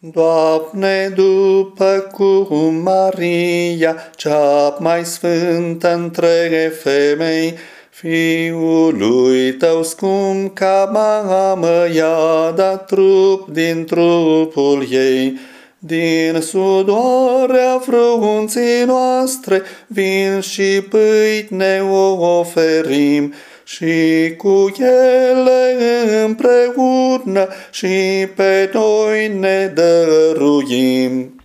Doamne, după cum Maria, cea mai sfântă între femei, Fiului tău scump ca mamă i-a dat trup din trupul ei, din sudoarea frunții noastre vin și pâine o oferim și cu ele împreună și pe noi ne dăruim.